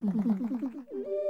嗯哼哼哼哼